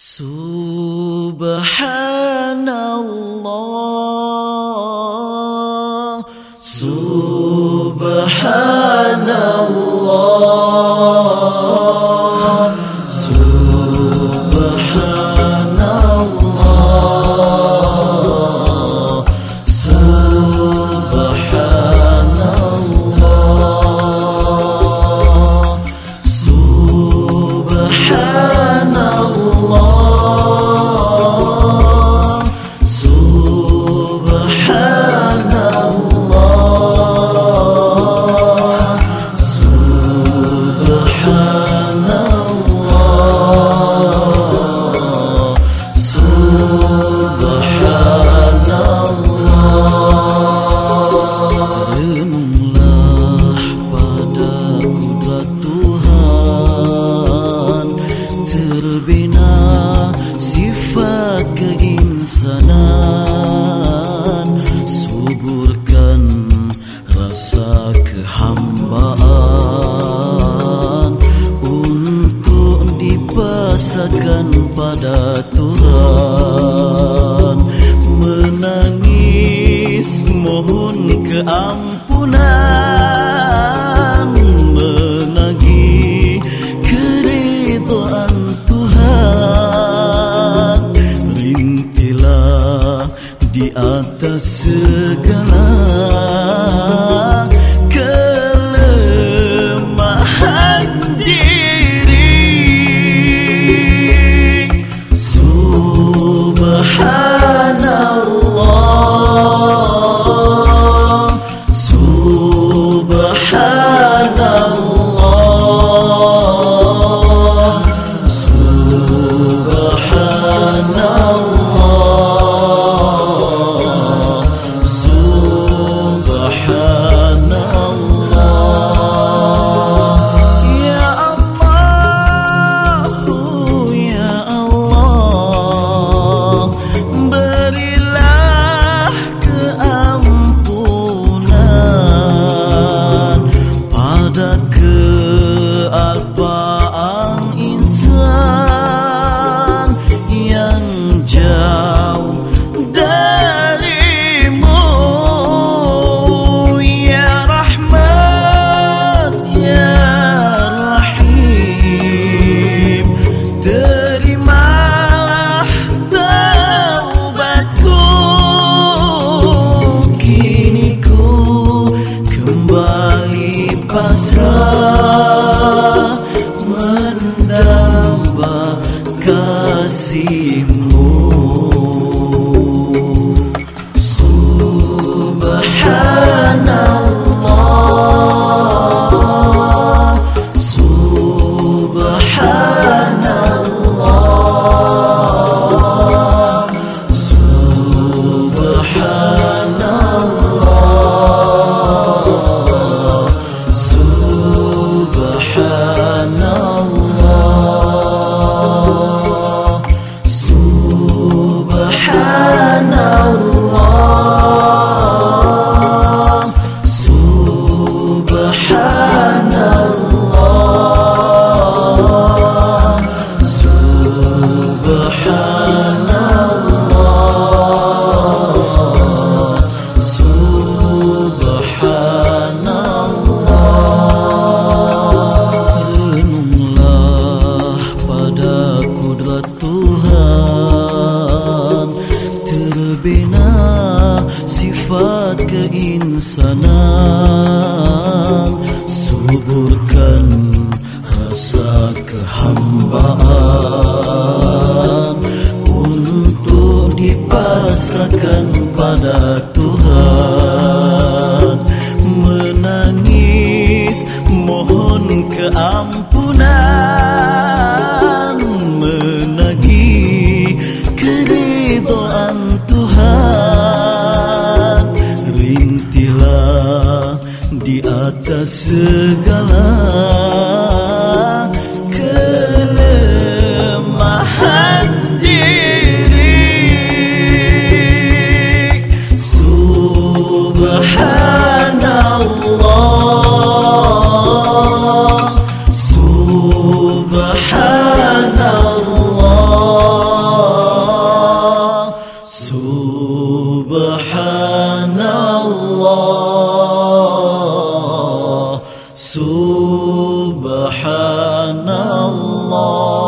Subhan sifat keinsanan. Suburkan rasa kehambaan Untuk dipasahkan pada Tuhan. Menangis mohon keampunan nasıl pasrah Mendamba kasihmu Subhanallah Renunglah pada kudrat Tuhan Terbina sifat keinsanan. Suburkan rasa kehambaan Untuk dipasahkan pada Tuhan mohon keampunan Menagih keridhaan Tuhan. Rintilah di atas segala Subhanallah Subhanallah